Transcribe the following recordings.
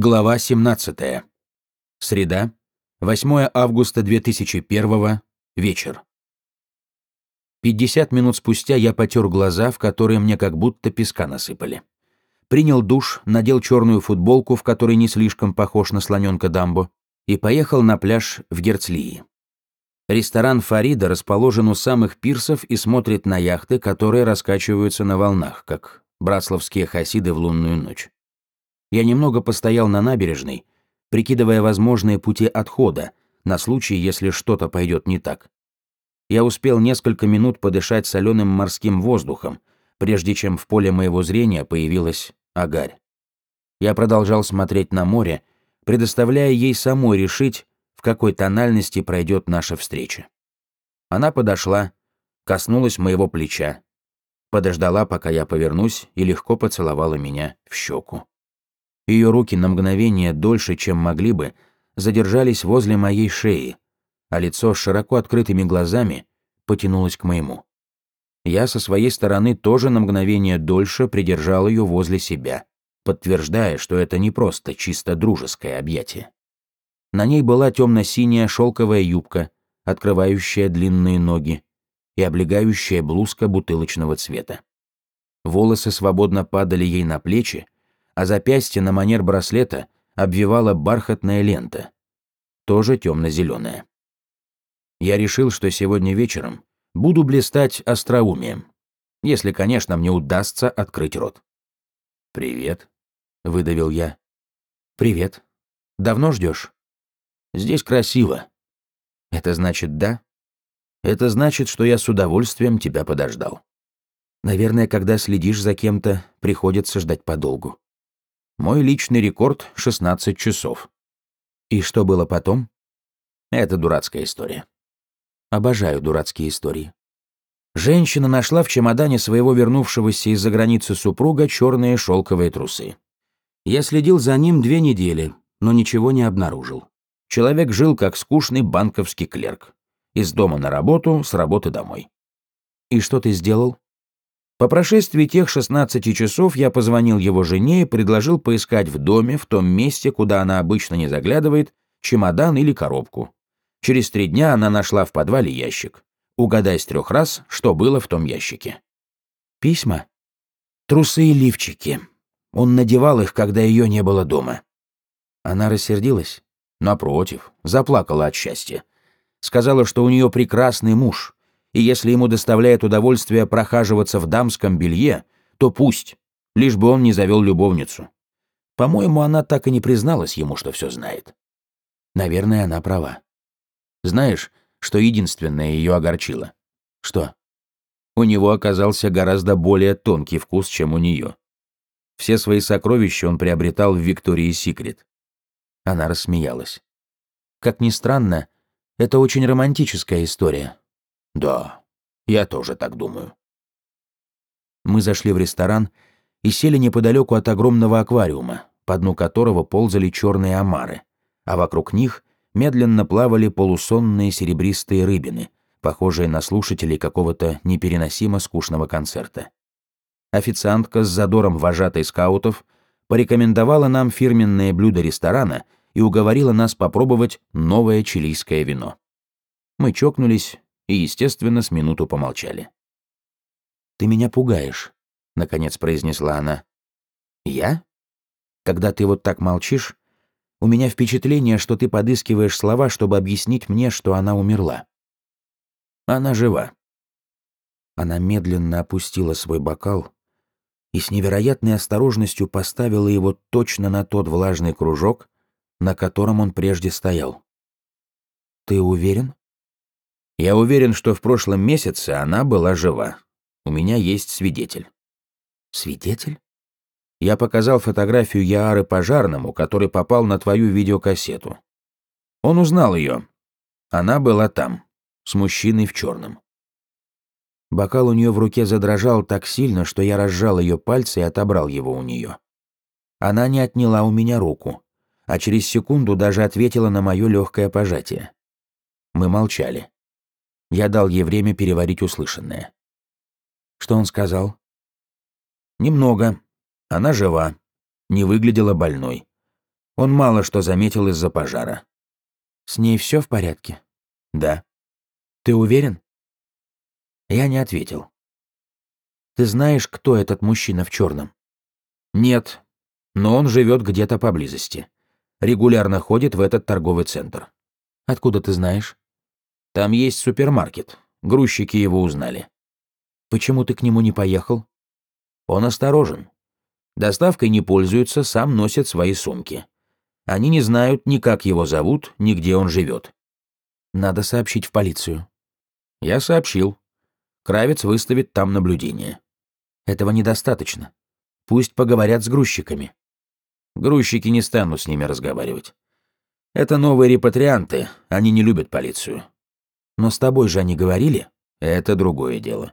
Глава 17. Среда, 8 августа 2001, вечер. 50 минут спустя я потер глаза, в которые мне как будто песка насыпали. Принял душ, надел черную футболку, в которой не слишком похож на слоненка Дамбо, и поехал на пляж в Герцлии. Ресторан Фарида расположен у самых пирсов и смотрит на яхты, которые раскачиваются на волнах, как братславские хасиды в лунную ночь. Я немного постоял на набережной, прикидывая возможные пути отхода, на случай, если что-то пойдет не так. Я успел несколько минут подышать соленым морским воздухом, прежде чем в поле моего зрения появилась Агарь. Я продолжал смотреть на море, предоставляя ей самой решить, в какой тональности пройдет наша встреча. Она подошла, коснулась моего плеча, подождала, пока я повернусь, и легко поцеловала меня в щеку. Ее руки на мгновение дольше, чем могли бы, задержались возле моей шеи, а лицо с широко открытыми глазами потянулось к моему. Я со своей стороны тоже на мгновение дольше придержал ее возле себя, подтверждая, что это не просто чисто дружеское объятие. На ней была темно-синяя шелковая юбка, открывающая длинные ноги, и облегающая блузка бутылочного цвета. Волосы свободно падали ей на плечи, а запястье на манер браслета обвивала бархатная лента, тоже темно-зеленая. Я решил, что сегодня вечером буду блистать остроумием, если, конечно, мне удастся открыть рот. «Привет», — выдавил я. «Привет. Давно ждешь? Здесь красиво. Это значит да? Это значит, что я с удовольствием тебя подождал. Наверное, когда следишь за кем-то, приходится ждать подолгу. Мой личный рекорд — 16 часов. И что было потом? Это дурацкая история. Обожаю дурацкие истории. Женщина нашла в чемодане своего вернувшегося из-за границы супруга черные шелковые трусы. Я следил за ним две недели, но ничего не обнаружил. Человек жил как скучный банковский клерк. Из дома на работу, с работы домой. И что ты сделал? По прошествии тех 16 часов я позвонил его жене и предложил поискать в доме, в том месте, куда она обычно не заглядывает, чемодан или коробку. Через три дня она нашла в подвале ящик. Угадай с трех раз, что было в том ящике. Письма? Трусы и лифчики. Он надевал их, когда ее не было дома. Она рассердилась? Напротив, заплакала от счастья. Сказала, что у нее прекрасный муж, и если ему доставляет удовольствие прохаживаться в дамском белье, то пусть, лишь бы он не завел любовницу. По-моему, она так и не призналась ему, что все знает. Наверное, она права. Знаешь, что единственное ее огорчило? Что? У него оказался гораздо более тонкий вкус, чем у нее. Все свои сокровища он приобретал в Виктории Секрет. Она рассмеялась. Как ни странно, это очень романтическая история. Да, я тоже так думаю. Мы зашли в ресторан и сели неподалеку от огромного аквариума, по дну которого ползали черные омары, а вокруг них медленно плавали полусонные серебристые рыбины, похожие на слушателей какого-то непереносимо скучного концерта. Официантка с задором вожатой скаутов порекомендовала нам фирменное блюдо ресторана и уговорила нас попробовать новое чилийское вино. Мы чокнулись и, естественно, с минуту помолчали. «Ты меня пугаешь», — наконец произнесла она. «Я? Когда ты вот так молчишь, у меня впечатление, что ты подыскиваешь слова, чтобы объяснить мне, что она умерла. Она жива». Она медленно опустила свой бокал и с невероятной осторожностью поставила его точно на тот влажный кружок, на котором он прежде стоял. «Ты уверен?» Я уверен, что в прошлом месяце она была жива. У меня есть свидетель. Свидетель? Я показал фотографию Яары пожарному, который попал на твою видеокассету. Он узнал ее. Она была там, с мужчиной в черном. Бокал у нее в руке задрожал так сильно, что я разжал ее пальцы и отобрал его у нее. Она не отняла у меня руку, а через секунду даже ответила на мое легкое пожатие. Мы молчали. Я дал ей время переварить услышанное. Что он сказал? Немного. Она жива. Не выглядела больной. Он мало что заметил из-за пожара. С ней все в порядке? Да. Ты уверен? Я не ответил. Ты знаешь, кто этот мужчина в черном? Нет, но он живет где-то поблизости. Регулярно ходит в этот торговый центр. Откуда ты знаешь? Там есть супермаркет. Грузчики его узнали. Почему ты к нему не поехал? Он осторожен. Доставкой не пользуется, сам носит свои сумки. Они не знают ни как его зовут, ни где он живет. Надо сообщить в полицию. Я сообщил. Кравец выставит там наблюдение. Этого недостаточно. Пусть поговорят с грузчиками. Грузчики не станут с ними разговаривать. Это новые репатрианты, они не любят полицию. Но с тобой же они говорили? Это другое дело.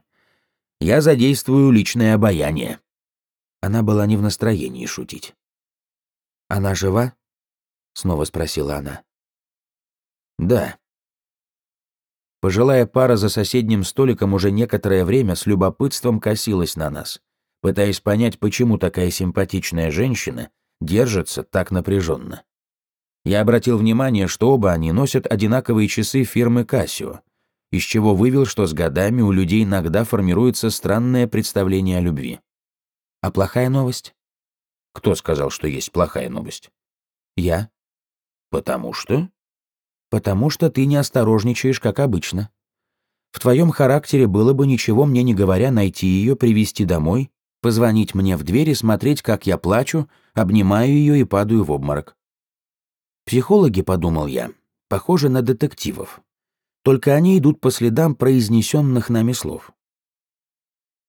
Я задействую личное обаяние. Она была не в настроении шутить. «Она жива?» — снова спросила она. «Да». Пожилая пара за соседним столиком уже некоторое время с любопытством косилась на нас, пытаясь понять, почему такая симпатичная женщина держится так напряженно. Я обратил внимание, что оба они носят одинаковые часы фирмы Casio, из чего вывел, что с годами у людей иногда формируется странное представление о любви. А плохая новость? Кто сказал, что есть плохая новость? Я. Потому что? Потому что ты не осторожничаешь, как обычно. В твоем характере было бы ничего мне не говоря найти ее, привести домой, позвонить мне в дверь и смотреть, как я плачу, обнимаю ее и падаю в обморок. Психологи, подумал я, похожи на детективов. Только они идут по следам произнесенных нами слов.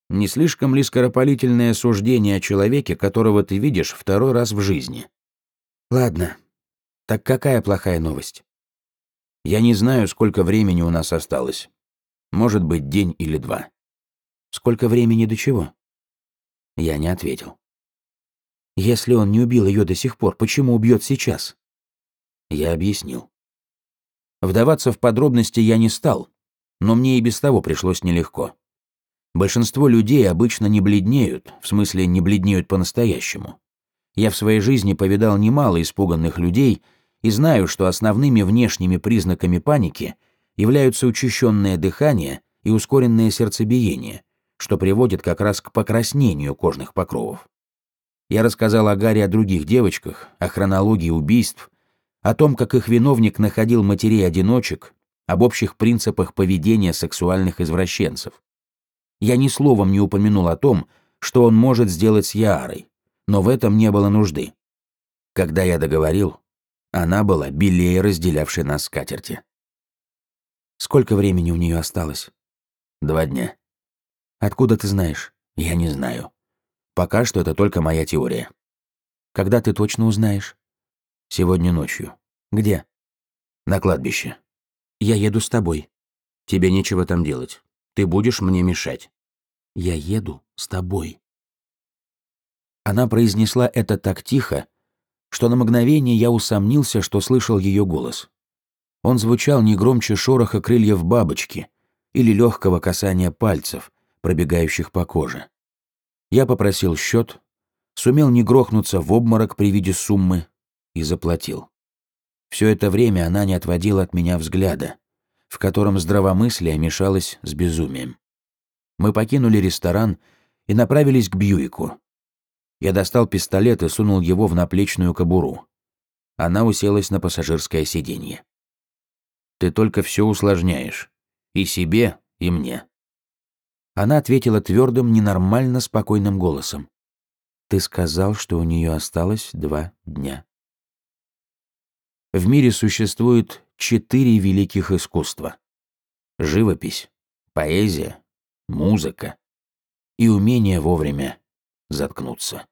Не слишком ли скоропалительное суждение о человеке, которого ты видишь второй раз в жизни? Ладно. Так какая плохая новость? Я не знаю, сколько времени у нас осталось. Может быть, день или два. Сколько времени до чего? Я не ответил. Если он не убил ее до сих пор, почему убьет сейчас? Я объяснил. Вдаваться в подробности я не стал, но мне и без того пришлось нелегко. Большинство людей обычно не бледнеют, в смысле не бледнеют по-настоящему. Я в своей жизни повидал немало испуганных людей и знаю, что основными внешними признаками паники являются учащенное дыхание и ускоренное сердцебиение, что приводит как раз к покраснению кожных покровов. Я рассказал о Гарри о других девочках, о хронологии убийств, о том, как их виновник находил матерей-одиночек, об общих принципах поведения сексуальных извращенцев. Я ни словом не упомянул о том, что он может сделать с Яарой, но в этом не было нужды. Когда я договорил, она была белее разделявшей нас скатерти. Сколько времени у нее осталось? Два дня. Откуда ты знаешь? Я не знаю. Пока что это только моя теория. Когда ты точно узнаешь? Сегодня ночью. Где? На кладбище. Я еду с тобой. Тебе нечего там делать. Ты будешь мне мешать. Я еду с тобой. Она произнесла это так тихо, что на мгновение я усомнился, что слышал ее голос. Он звучал не громче шороха крыльев бабочки или легкого касания пальцев, пробегающих по коже. Я попросил счет, сумел не грохнуться в обморок при виде суммы и заплатил. Все это время она не отводила от меня взгляда, в котором здравомыслие мешалось с безумием. Мы покинули ресторан и направились к Бьюику. Я достал пистолет и сунул его в наплечную кобуру. Она уселась на пассажирское сиденье. «Ты только все усложняешь. И себе, и мне». Она ответила твердым, ненормально спокойным голосом. «Ты сказал, что у нее осталось два дня». В мире существует четыре великих искусства. Живопись, поэзия, музыка и умение вовремя заткнуться.